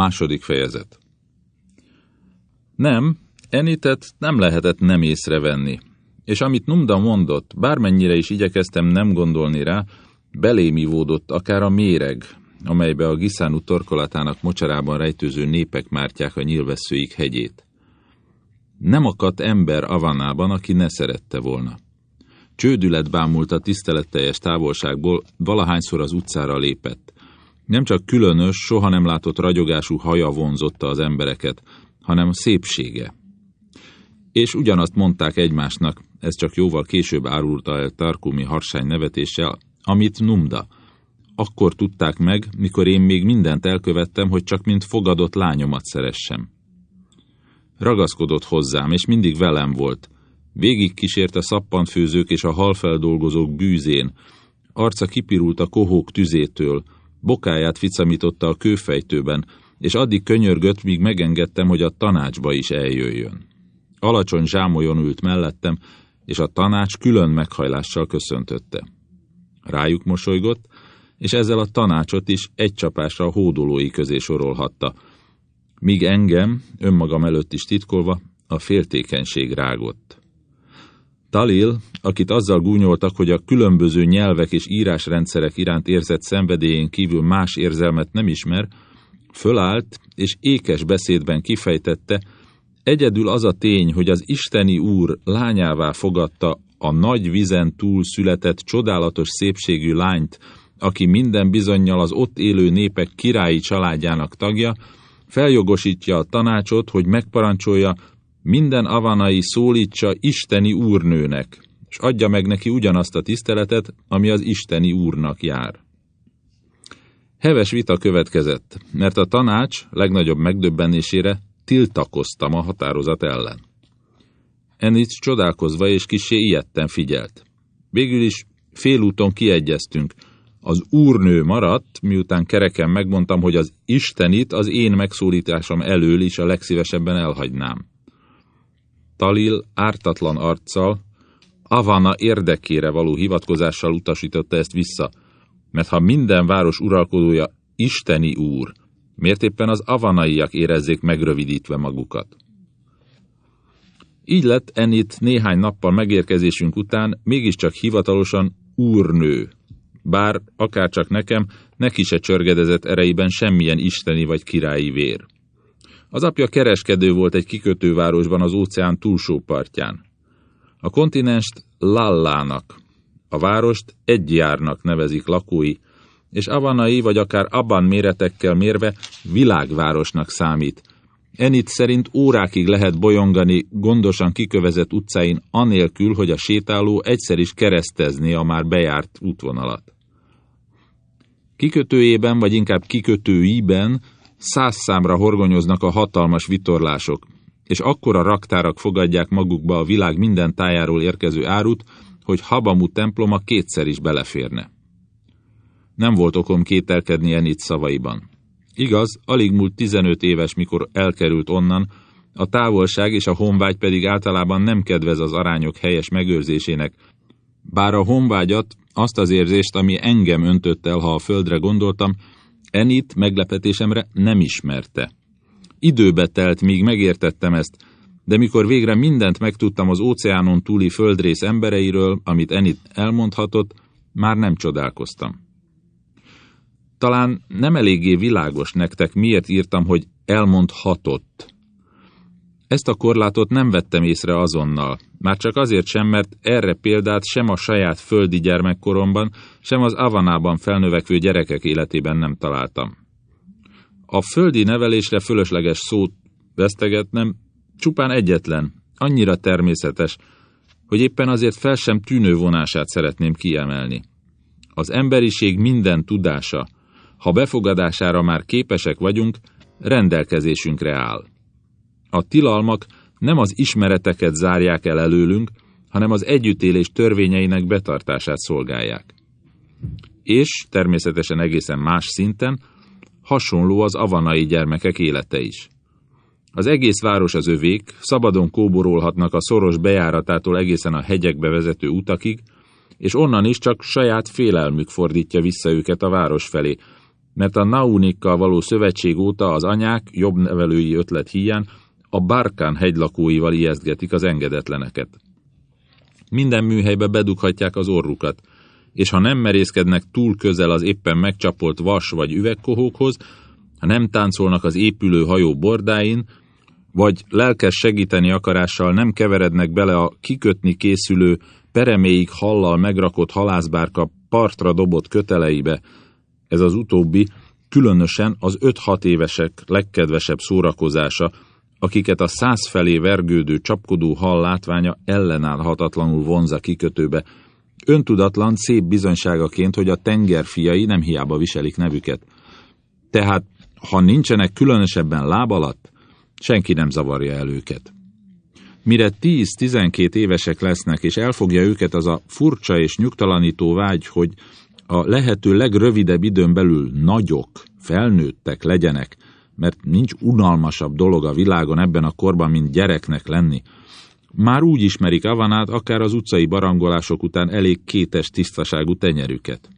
Második fejezet Nem, Enitet nem lehetett nem észrevenni, és amit Numda mondott, bármennyire is igyekeztem nem gondolni rá, belémivódott akár a méreg, amelybe a Giszánu torkolatának mocsarában rejtőző népek mártják a nyilvesszőik hegyét. Nem akadt ember Avanában, aki ne szerette volna. Csődület bámult a tiszteletteljes távolságból, valahányszor az utcára lépett. Nem csak különös, soha nem látott ragyogású haja vonzotta az embereket, hanem szépsége. És ugyanazt mondták egymásnak, ez csak jóval később árulta el Tarkumi harsány nevetéssel, amit Numda. Akkor tudták meg, mikor én még mindent elkövettem, hogy csak mint fogadott lányomat szeressem. Ragaszkodott hozzám, és mindig velem volt. Végig kísért a szappantfőzők és a halfeldolgozók bűzén. Arca kipirult a kohók tüzétől, bokáját ficamította a kőfejtőben, és addig könyörgött, míg megengedtem, hogy a tanácsba is eljöjjön. Alacsony zsámolyon ült mellettem, és a tanács külön meghajlással köszöntötte. Rájuk mosolygott, és ezzel a tanácsot is egy csapásra a hódolói közé sorolhatta, míg engem, önmagam előtt is titkolva, a féltékenység rágott. Talil, akit azzal gúnyoltak, hogy a különböző nyelvek és írásrendszerek iránt érzett szenvedélyén kívül más érzelmet nem ismer, fölállt és ékes beszédben kifejtette, egyedül az a tény, hogy az isteni úr lányává fogadta a nagy vizen túl született csodálatos szépségű lányt, aki minden bizonyal az ott élő népek királyi családjának tagja, feljogosítja a tanácsot, hogy megparancsolja, minden avanai szólítsa isteni úrnőnek, és adja meg neki ugyanazt a tiszteletet, ami az isteni úrnak jár. Heves vita következett, mert a tanács legnagyobb megdöbbenésére tiltakoztam a határozat ellen. Ennic csodálkozva és kisé ilyetten figyelt. Végül is félúton kiegyeztünk. Az úrnő maradt, miután kereken megmondtam, hogy az Istenit az én megszólításom elől is a legszívesebben elhagynám. Talil ártatlan arccal, Avana érdekére való hivatkozással utasította ezt vissza, mert ha minden város uralkodója isteni úr, miért éppen az avanaiak érezzék megrövidítve magukat? Így lett Enit néhány nappal megérkezésünk után mégiscsak hivatalosan úrnő, bár akárcsak nekem, neki se csörgedezett ereiben semmilyen isteni vagy királyi vér. Az apja kereskedő volt egy kikötővárosban az óceán túlsó partján. A kontinenst Lallának, a várost Egyjárnak nevezik lakói, és Avanai vagy akár Abban méretekkel mérve világvárosnak számít. Enit szerint órákig lehet bolyongani gondosan kikövezett utcáin anélkül, hogy a sétáló egyszer is keresztezni a már bejárt útvonalat. Kikötőjében, vagy inkább kikötőiben száz számra horgonyoznak a hatalmas vitorlások, és akkora raktárak fogadják magukba a világ minden tájáról érkező árut, hogy Habamu temploma kétszer is beleférne. Nem volt okom kételkedni Enit szavaiban. Igaz, alig múlt 15 éves, mikor elkerült onnan, a távolság és a honvágy pedig általában nem kedvez az arányok helyes megőrzésének, bár a honvágyat, azt az érzést, ami engem öntött el, ha a földre gondoltam, Enit meglepetésemre nem ismerte. Időbe telt, míg megértettem ezt, de mikor végre mindent megtudtam az óceánon túli földrész embereiről, amit Enit elmondhatott, már nem csodálkoztam. Talán nem eléggé világos nektek, miért írtam, hogy elmondhatott. Ezt a korlátot nem vettem észre azonnal, már csak azért sem, mert erre példát sem a saját földi gyermekkoromban, sem az Avanában felnövekvő gyerekek életében nem találtam. A földi nevelésre fölösleges szót vesztegetnem, csupán egyetlen, annyira természetes, hogy éppen azért fel sem tűnő vonását szeretném kiemelni. Az emberiség minden tudása, ha befogadására már képesek vagyunk, rendelkezésünkre áll. A tilalmak nem az ismereteket zárják el előlünk, hanem az együttélés törvényeinek betartását szolgálják. És természetesen egészen más szinten hasonló az avanai gyermekek élete is. Az egész város az övék, szabadon kóborolhatnak a szoros bejáratától egészen a hegyekbe vezető utakig, és onnan is csak saját félelmük fordítja vissza őket a város felé, mert a Naunikkal való szövetség óta az anyák jobb nevelői ötlet híján a Barkán hegylakóival ijesztgetik az engedetleneket. Minden műhelybe bedughatják az orrukat, és ha nem merészkednek túl közel az éppen megcsapolt vas vagy üvegkohókhoz, ha nem táncolnak az épülő hajó bordáin, vagy lelkes segíteni akarással nem keverednek bele a kikötni készülő, pereméig hallal megrakott halászbárka partra dobott köteleibe, ez az utóbbi különösen az 5-6 évesek legkedvesebb szórakozása, akiket a száz felé vergődő csapkodó hal látványa ellenállhatatlanul vonza kikötőbe, öntudatlan szép bizonyságaként, hogy a tengerfiai nem hiába viselik nevüket. Tehát, ha nincsenek különösebben láb alatt, senki nem zavarja el őket. Mire 10-12 évesek lesznek, és elfogja őket az a furcsa és nyugtalanító vágy, hogy a lehető legrövidebb időn belül nagyok, felnőttek legyenek, mert nincs unalmasabb dolog a világon ebben a korban, mint gyereknek lenni. Már úgy ismerik Avanát, akár az utcai barangolások után elég kétes tisztaságú tenyerüket.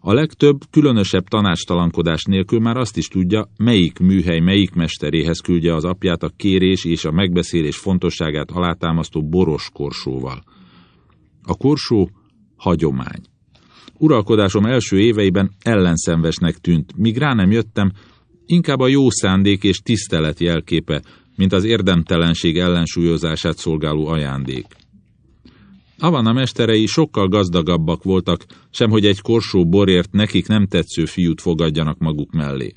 A legtöbb, különösebb tanácstalankodás nélkül már azt is tudja, melyik műhely melyik mesteréhez küldje az apját a kérés és a megbeszélés fontosságát alátámasztó boros korsóval. A korsó hagyomány. Uralkodásom első éveiben ellenszenvesnek tűnt, míg rá nem jöttem, inkább a jó szándék és tisztelet jelképe, mint az érdemtelenség ellensúlyozását szolgáló ajándék. Avana mesterei sokkal gazdagabbak voltak, sem hogy egy korsó borért nekik nem tetsző fiút fogadjanak maguk mellé.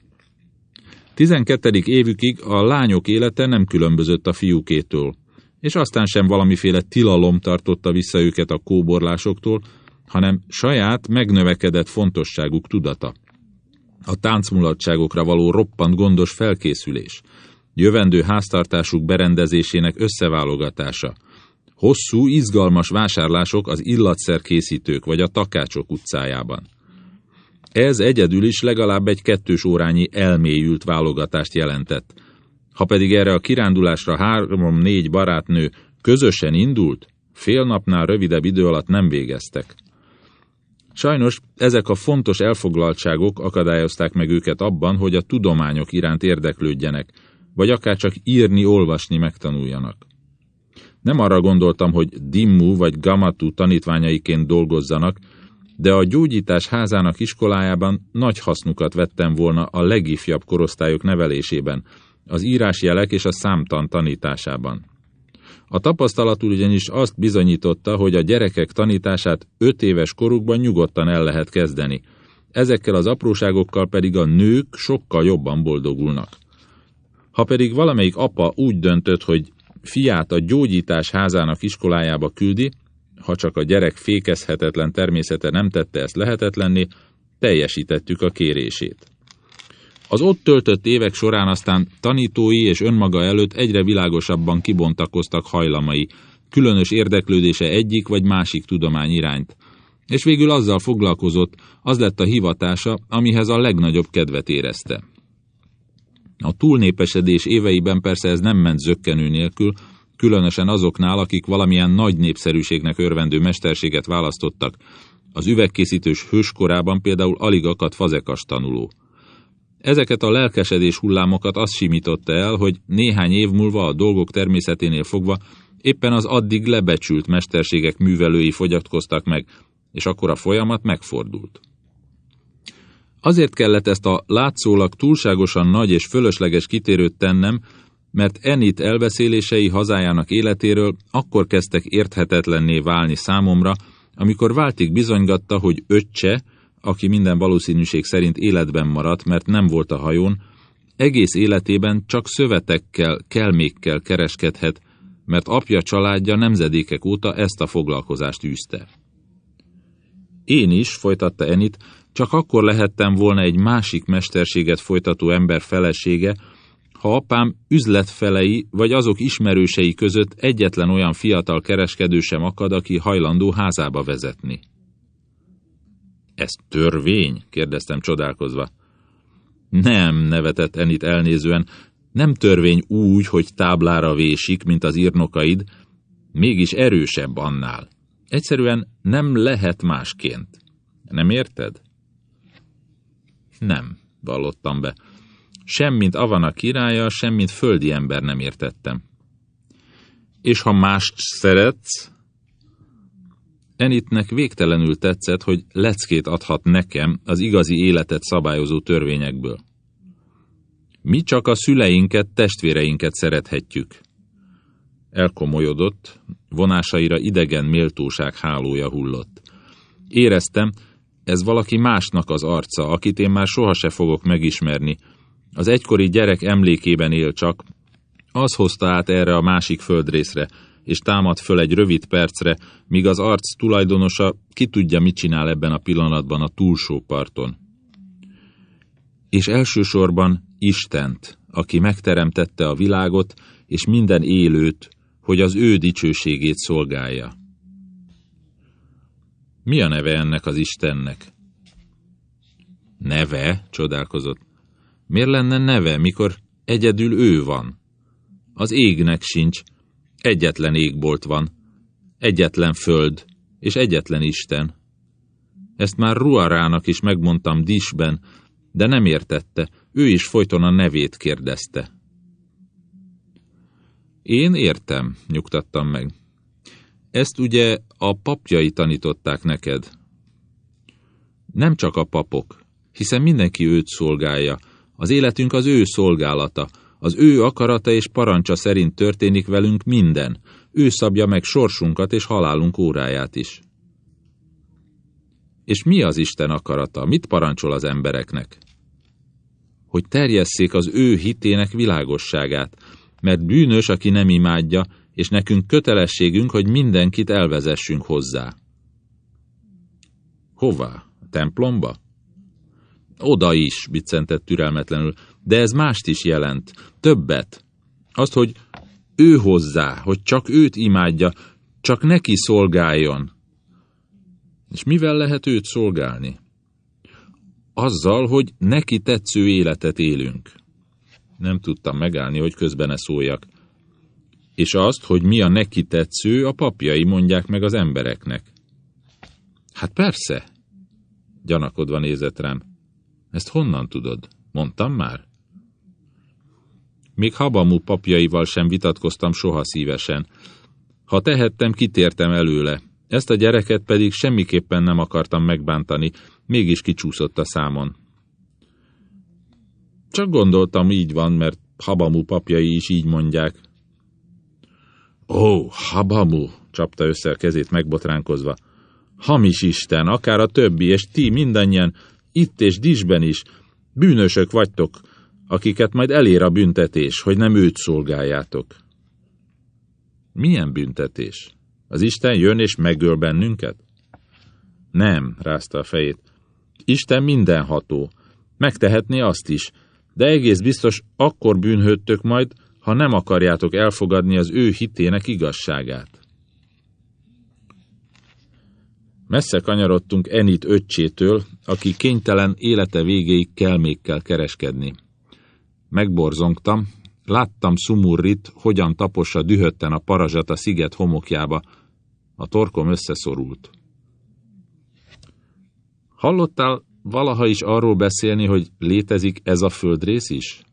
12. évükig a lányok élete nem különbözött a fiúkétől, és aztán sem valamiféle tilalom tartotta vissza őket a kóborlásoktól, hanem saját megnövekedett fontosságuk tudata. A táncmulatságokra való roppant gondos felkészülés, jövendő háztartásuk berendezésének összeválogatása, hosszú, izgalmas vásárlások az illatszerkészítők vagy a takácsok utcájában. Ez egyedül is legalább egy kettős órányi elmélyült válogatást jelentett. Ha pedig erre a kirándulásra három-négy barátnő közösen indult, fél napnál rövidebb idő alatt nem végeztek. Sajnos ezek a fontos elfoglaltságok akadályozták meg őket abban, hogy a tudományok iránt érdeklődjenek, vagy akár csak írni, olvasni megtanuljanak. Nem arra gondoltam, hogy Dimmu vagy Gamatu tanítványaiként dolgozzanak, de a gyógyítás házának iskolájában nagy hasznukat vettem volna a legifjabb korosztályok nevelésében, az írásjelek és a számtan tanításában. A tapasztalat ugyanis azt bizonyította, hogy a gyerekek tanítását öt éves korukban nyugodtan el lehet kezdeni, ezekkel az apróságokkal pedig a nők sokkal jobban boldogulnak. Ha pedig valamelyik apa úgy döntött, hogy fiát a gyógyítás házának iskolájába küldi, ha csak a gyerek fékezhetetlen természete nem tette ezt lehetetlenné, teljesítettük a kérését. Az ott töltött évek során aztán tanítói és önmaga előtt egyre világosabban kibontakoztak hajlamai, különös érdeklődése egyik vagy másik tudomány irányt. És végül azzal foglalkozott, az lett a hivatása, amihez a legnagyobb kedvet érezte. A túlnépesedés éveiben persze ez nem ment zökkenő nélkül, különösen azoknál, akik valamilyen nagy népszerűségnek örvendő mesterséget választottak. Az üvegkészítős hőskorában például alig akadt fazekas tanuló. Ezeket a lelkesedés hullámokat azt simította el, hogy néhány év múlva a dolgok természeténél fogva éppen az addig lebecsült mesterségek művelői fogyatkoztak meg, és akkor a folyamat megfordult. Azért kellett ezt a látszólag túlságosan nagy és fölösleges kitérőt tennem, mert Enit elbeszélései hazájának életéről akkor kezdtek érthetetlenné válni számomra, amikor váltig bizonygatta, hogy öccse, aki minden valószínűség szerint életben maradt, mert nem volt a hajón, egész életében csak szövetekkel, kelmékkel kereskedhet, mert apja családja nemzedékek óta ezt a foglalkozást űzte. Én is, folytatta Enit, csak akkor lehettem volna egy másik mesterséget folytató ember felesége, ha apám üzletfelei vagy azok ismerősei között egyetlen olyan fiatal kereskedő sem akad, aki hajlandó házába vezetni. Ez törvény? kérdeztem csodálkozva. Nem, nevetett Enit elnézően, nem törvény úgy, hogy táblára vésik, mint az írnokaid, mégis erősebb annál. Egyszerűen nem lehet másként. Nem érted? Nem, vallottam be. Semmint Avana királya, semmint földi ember nem értettem. És ha mást szeretsz? Enitnek végtelenül tetszett, hogy leckét adhat nekem az igazi életet szabályozó törvényekből. Mi csak a szüleinket, testvéreinket szerethetjük. Elkomolyodott, vonásaira idegen méltóság hálója hullott. Éreztem, ez valaki másnak az arca, akit én már soha se fogok megismerni. Az egykori gyerek emlékében él csak. Az hozta át erre a másik földrészre, és támad föl egy rövid percre, míg az arc tulajdonosa ki tudja, mit csinál ebben a pillanatban a túlsó parton. És elsősorban Istent, aki megteremtette a világot és minden élőt, hogy az ő dicsőségét szolgálja. Mi a neve ennek az Istennek? Neve? csodálkozott. Miért lenne neve, mikor egyedül ő van? Az égnek sincs, egyetlen égbolt van, egyetlen föld, és egyetlen Isten. Ezt már Ruarának is megmondtam Disben, de nem értette, ő is folyton a nevét kérdezte. Én értem, nyugtattam meg. Ezt ugye a papjai tanították neked. Nem csak a papok, hiszen mindenki őt szolgálja. Az életünk az ő szolgálata, az ő akarata és parancsa szerint történik velünk minden. Ő szabja meg sorsunkat és halálunk óráját is. És mi az Isten akarata? Mit parancsol az embereknek? Hogy terjesszék az ő hitének világosságát, mert bűnös, aki nem imádja, és nekünk kötelességünk, hogy mindenkit elvezessünk hozzá. Hová? Templomba? Oda is, biccentett türelmetlenül, de ez mást is jelent, többet. Azt, hogy ő hozzá, hogy csak őt imádja, csak neki szolgáljon. És mivel lehet őt szolgálni? Azzal, hogy neki tetsző életet élünk. Nem tudtam megállni, hogy közben szóljak és azt, hogy mi a neki tetsző, a papjai mondják meg az embereknek. Hát persze, gyanakodva nézett rám. Ezt honnan tudod? Mondtam már? Még Habamú papjaival sem vitatkoztam soha szívesen. Ha tehettem, kitértem előle. Ezt a gyereket pedig semmiképpen nem akartam megbántani, mégis kicsúszott a számon. Csak gondoltam, így van, mert Habamú papjai is így mondják, Ó, Habamu, csapta össze a kezét megbotránkozva. Hamis Isten, akár a többi, és ti mindannyian, itt és Disben is, bűnösök vagytok, akiket majd elér a büntetés, hogy nem őt szolgáljátok. Milyen büntetés? Az Isten jön és megöl bennünket? Nem, rázta a fejét. Isten mindenható. Megtehetné azt is, de egész biztos akkor bűnhődtök majd, ha nem akarjátok elfogadni az ő hitének igazságát. Messze kanyarodtunk Enit öccsétől, aki kénytelen élete végéig kelmékkel kereskedni. Megborzongtam, láttam Sumurrit, hogyan tapossa dühötten a parazsat a sziget homokjába. A torkom összeszorult. Hallottál valaha is arról beszélni, hogy létezik ez a földrész is?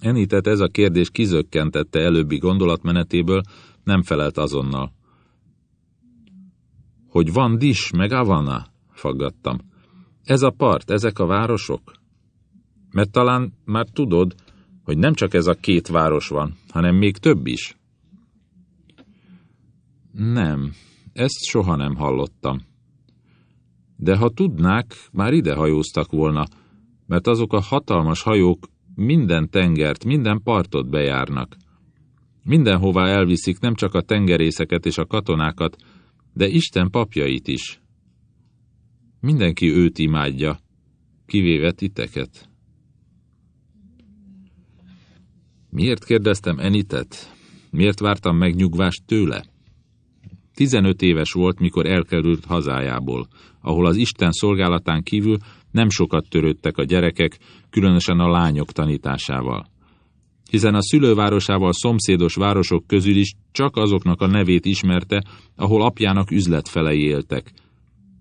Enitet ez a kérdés kizökkentette előbbi gondolatmenetéből, nem felelt azonnal. Hogy van Dis, meg Avana? faggattam. Ez a part, ezek a városok? Mert talán már tudod, hogy nem csak ez a két város van, hanem még több is. Nem, ezt soha nem hallottam. De ha tudnák, már ide hajóztak volna, mert azok a hatalmas hajók minden tengert, minden partot bejárnak. Mindenhová elviszik nem csak a tengerészeket és a katonákat, de Isten papjait is. Mindenki őt imádja, kivéve titeket. Miért kérdeztem Enitet? Miért vártam megnyugvást tőle? Tizenöt éves volt, mikor elkerült hazájából, ahol az Isten szolgálatán kívül nem sokat törődtek a gyerekek, különösen a lányok tanításával. Hiszen a szülővárosával szomszédos városok közül is csak azoknak a nevét ismerte, ahol apjának üzletfelei éltek.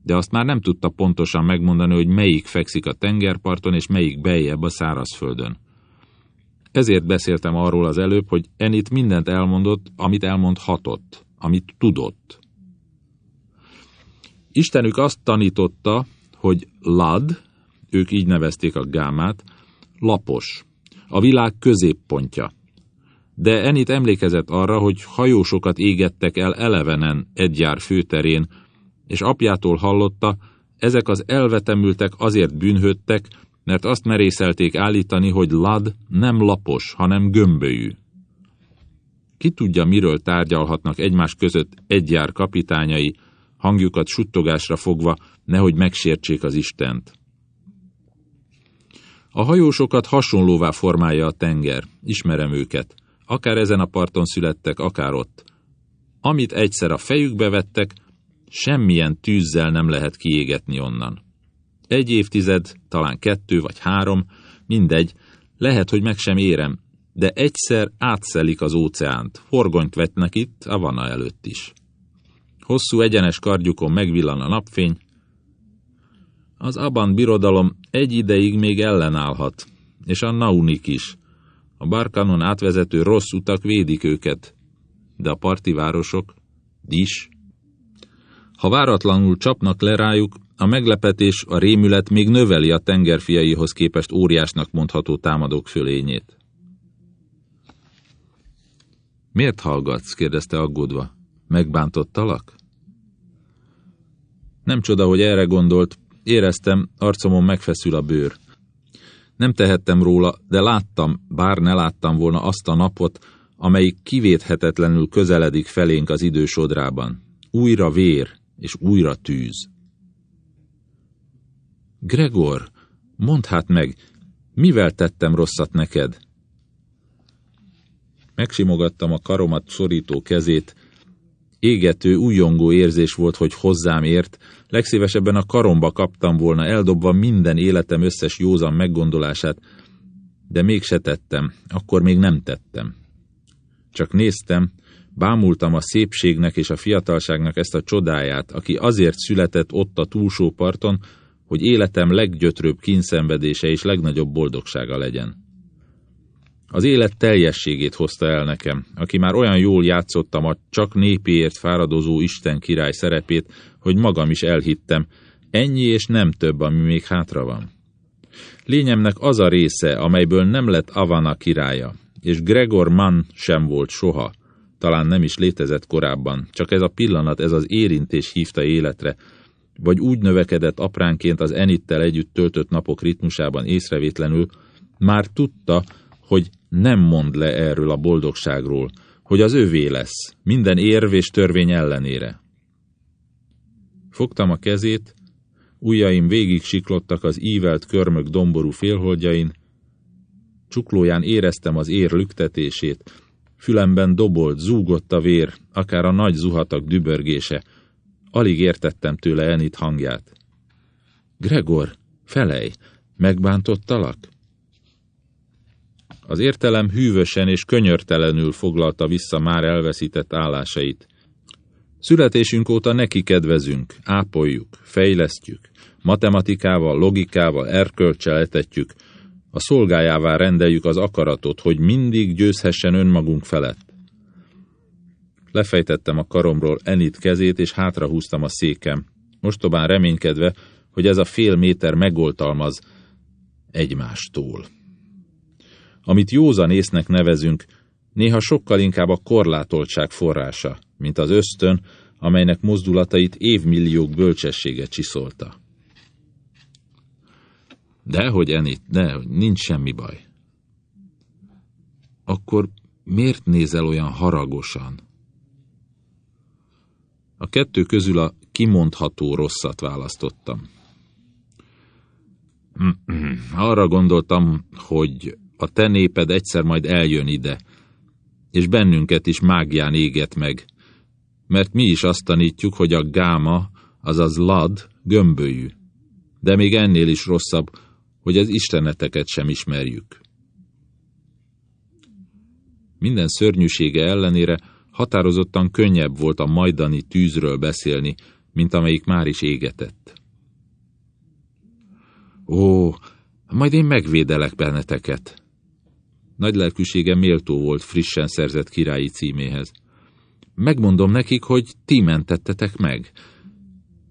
de azt már nem tudta pontosan megmondani, hogy melyik fekszik a tengerparton, és melyik beljebb a szárazföldön. Ezért beszéltem arról az előbb, hogy Enit mindent elmondott, amit elmondhatott, amit tudott. Istenük azt tanította, hogy Lad, ők így nevezték a gámát, lapos, a világ középpontja. De Enit emlékezett arra, hogy hajósokat égettek el elevenen egy jár főterén, és apjától hallotta, ezek az elvetemültek azért bűnhődtek, mert azt merészelték állítani, hogy Lad nem lapos, hanem gömbölyű. Ki tudja, miről tárgyalhatnak egymás között egyjár kapitányai, hangjukat suttogásra fogva, nehogy megsértsék az Istent. A hajósokat hasonlóvá formálja a tenger, ismerem őket, akár ezen a parton születtek, akár ott. Amit egyszer a fejükbe vettek, semmilyen tűzzel nem lehet kiégetni onnan. Egy évtized, talán kettő vagy három, mindegy, lehet, hogy meg sem érem, de egyszer átszelik az óceánt, horgonyt vetnek itt, a vana előtt is. Hosszú egyenes kardjukon megvillan a napfény, az Aban birodalom egy ideig még ellenállhat, és a Naunik is. A Barkanon átvezető rossz utak védik őket, de a parti Dis. Ha váratlanul csapnak le rájuk, a meglepetés, a rémület még növeli a tengerfiaihoz képest óriásnak mondható támadók fölényét. Miért hallgatsz? kérdezte aggódva. Megbántottalak? Nem csoda, hogy erre gondolt, Éreztem, arcomon megfeszül a bőr. Nem tehettem róla, de láttam, bár ne láttam volna azt a napot, amelyik kivéthetetlenül közeledik felénk az idősodrában. Újra vér, és újra tűz. Gregor, mondd hát meg, mivel tettem rosszat neked? Megsimogattam a karomat szorító kezét, égető, újongó érzés volt, hogy hozzám ért, legszívesebben a karomba kaptam volna, eldobva minden életem összes józan meggondolását, de mégse tettem, akkor még nem tettem. Csak néztem, bámultam a szépségnek és a fiatalságnak ezt a csodáját, aki azért született ott a túlsó parton, hogy életem leggyötrőbb kínszenvedése és legnagyobb boldogsága legyen. Az élet teljességét hozta el nekem, aki már olyan jól játszottam a csak népéért fáradozó Isten király szerepét, hogy magam is elhittem, ennyi és nem több, ami még hátra van. Lényemnek az a része, amelyből nem lett Avana királya, és Gregor Mann sem volt soha, talán nem is létezett korábban, csak ez a pillanat, ez az érintés hívta életre, vagy úgy növekedett apránként az Enittel együtt töltött napok ritmusában észrevétlenül, már tudta, hogy nem mond le erről a boldogságról, hogy az övé lesz, minden érv és törvény ellenére. Fogtam a kezét, ujjaim végig siklottak az ívelt körmök domború félholdjain, csuklóján éreztem az ér lüktetését, fülemben dobolt, zúgott a vér, akár a nagy zuhatak dübörgése, alig értettem tőle Enit hangját. Gregor, felej, megbántottalak? Az értelem hűvösen és könyörtelenül foglalta vissza már elveszített állásait. Születésünk óta neki kedvezünk, ápoljuk, fejlesztjük, matematikával, logikával, erkölcsel a szolgájává rendeljük az akaratot, hogy mindig győzhessen önmagunk felett. Lefejtettem a karomról Enit kezét, és hátrahúztam a székem, mostobán reménykedve, hogy ez a fél méter megoltalmaz egymástól. Amit józan észnek nevezünk, néha sokkal inkább a korlátoltság forrása, mint az ösztön, amelynek mozdulatait évmilliók bölcsessége csiszolta. Dehogy, Enit, de nincs semmi baj. Akkor miért nézel olyan haragosan? A kettő közül a kimondható rosszat választottam. Arra gondoltam, hogy a te néped egyszer majd eljön ide, és bennünket is mágián éget meg, mert mi is azt tanítjuk, hogy a gáma, azaz lad, gömbölyű. De még ennél is rosszabb, hogy az isteneteket sem ismerjük. Minden szörnyűsége ellenére határozottan könnyebb volt a majdani tűzről beszélni, mint amelyik már is égetett. Ó, majd én megvédelek benneteket. Nagy lelkűsége méltó volt frissen szerzett királyi címéhez. Megmondom nekik, hogy ti mentettetek meg.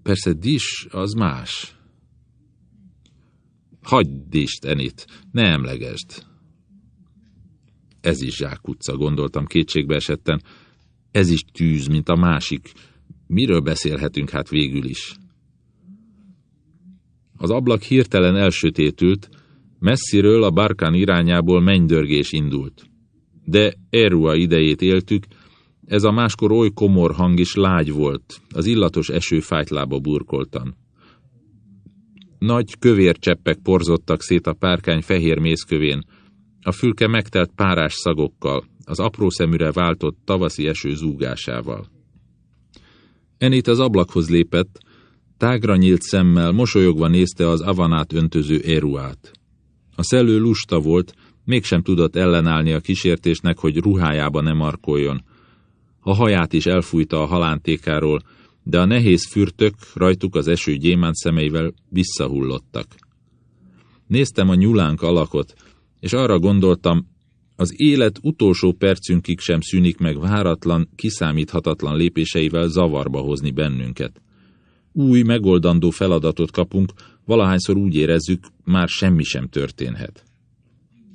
Persze Dis az más. Hagyd Dist, Enit, ne emlegesd. Ez is zsákutca, gondoltam kétségbe esetten. Ez is tűz, mint a másik. Miről beszélhetünk hát végül is? Az ablak hirtelen elsötétült, messziről a Barkán irányából mennydörgés indult. De Erua idejét éltük, ez a máskor oly komor hang is lágy volt, az illatos eső fájtlába burkoltan. Nagy kövér cseppek porzottak szét a párkány fehér mészkövén, a fülke megtelt párás szagokkal, az apró szeműre váltott tavaszi eső zúgásával. Enét az ablakhoz lépett, tágra nyílt szemmel, mosolyogva nézte az avanát öntöző Eruát. A szellő lusta volt, mégsem tudott ellenállni a kísértésnek, hogy ruhájába ne markoljon. A haját is elfújta a halántékáról, de a nehéz fürtök rajtuk az eső gyémánt szemeivel visszahullottak. Néztem a nyulánk alakot, és arra gondoltam, az élet utolsó percünkig sem szűnik meg váratlan, kiszámíthatatlan lépéseivel zavarba hozni bennünket. Új, megoldandó feladatot kapunk, valahányszor úgy érezzük, már semmi sem történhet.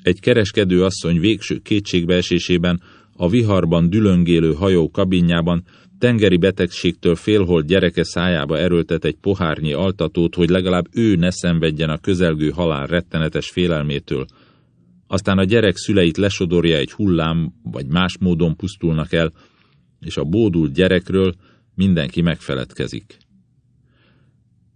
Egy kereskedő asszony végső kétségbeesésében, a viharban dülöngélő hajó kabinjában tengeri betegségtől félholt gyereke szájába erőltet egy pohárnyi altatót, hogy legalább ő ne szenvedjen a közelgő halál rettenetes félelmétől, aztán a gyerek szüleit lesodorja egy hullám, vagy más módon pusztulnak el, és a bódult gyerekről mindenki megfeledkezik.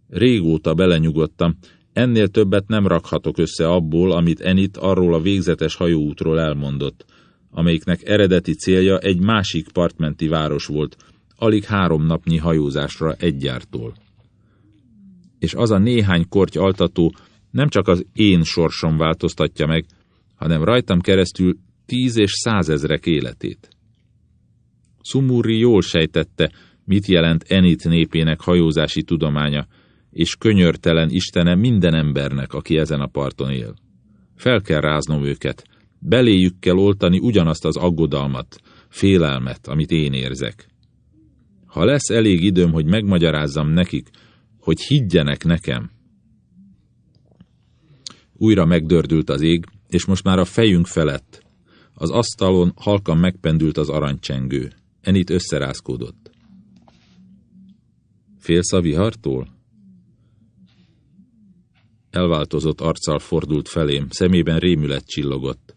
Régóta belenyugodtam, ennél többet nem rakhatok össze abból, amit Enit arról a végzetes hajóútról elmondott, amelyiknek eredeti célja egy másik partmenti város volt, alig három napnyi hajózásra egyártól. És az a néhány korty altató nem csak az én sorsom változtatja meg, hanem rajtam keresztül tíz és százezrek életét. Sumuri jól sejtette, mit jelent Enit népének hajózási tudománya, és könyörtelen istene minden embernek, aki ezen a parton él. Fel kell ráznom őket, beléjük kell oltani ugyanazt az aggodalmat, félelmet, amit én érzek. Ha lesz elég időm, hogy megmagyarázzam nekik, hogy higgyenek nekem. Újra megdördült az ég, és most már a fejünk felett. Az asztalon halkan megpendült az aranycsengő. Enit összerázkódott. Félsz a vihartól? Elváltozott arccal fordult felém, szemében rémület csillogott.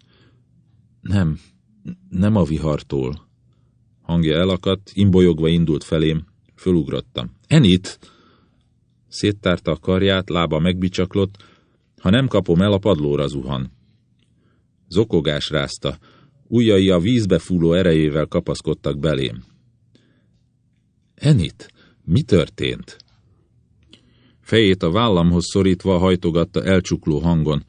Nem, nem a vihartól. Hangja elakadt, imbolyogva indult felém, fölugrottam. Enit! Széttárta a karját, lába megbicsaklott, ha nem kapom el, a padlóra zuhan. Zokogás rázta, ujjai a vízbe fúló erejével kapaszkodtak belém. Enit, mi történt? Fejét a vállamhoz szorítva hajtogatta elcsukló hangon.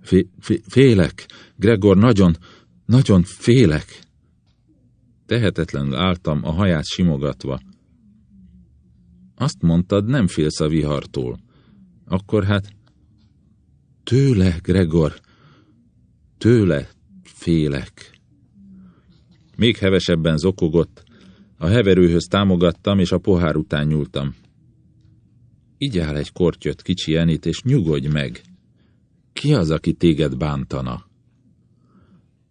Fé, fé, félek, Gregor, nagyon, nagyon félek. Tehetetlenül álltam, a haját simogatva. Azt mondtad, nem félsz a vihartól. Akkor hát... Tőle, Gregor, Tőle félek. Még hevesebben zokogott, a heverőhöz támogattam, és a pohár után nyúltam. Igyál egy kortyot, kicsi Enit, és nyugodj meg. Ki az, aki téged bántana?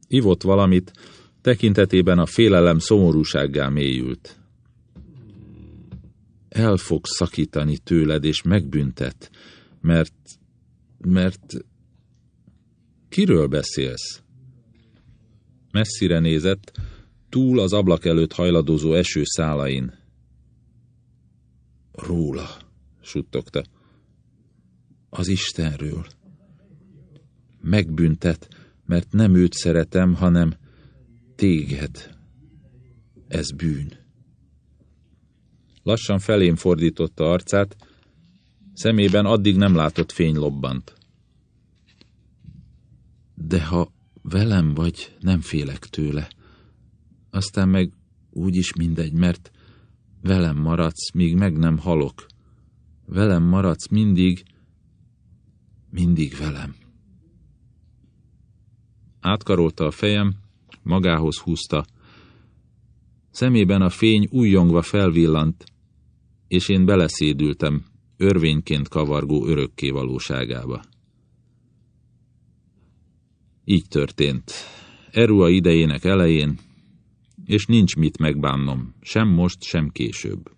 Ivott valamit, tekintetében a félelem szomorúsággá mélyült. El fog szakítani tőled, és megbüntet, mert, mert Kiről beszélsz? Messzire nézett, túl az ablak előtt hajladozó eső szálain. Róla, suttogta. Az Istenről. Megbüntet, mert nem őt szeretem, hanem téged. Ez bűn. Lassan felém fordította arcát, szemében addig nem látott fény lobbant. De ha velem vagy, nem félek tőle. Aztán meg úgyis mindegy, mert, Velem maradsz, míg meg nem halok. Velem maradsz mindig, mindig velem. Átkarolta a fejem, magához húzta. Szemében a fény újjongva felvillant, és én beleszédültem, örvényként kavargó örökké valóságába. Így történt. Erua idejének elején, és nincs mit megbánnom, sem most, sem később.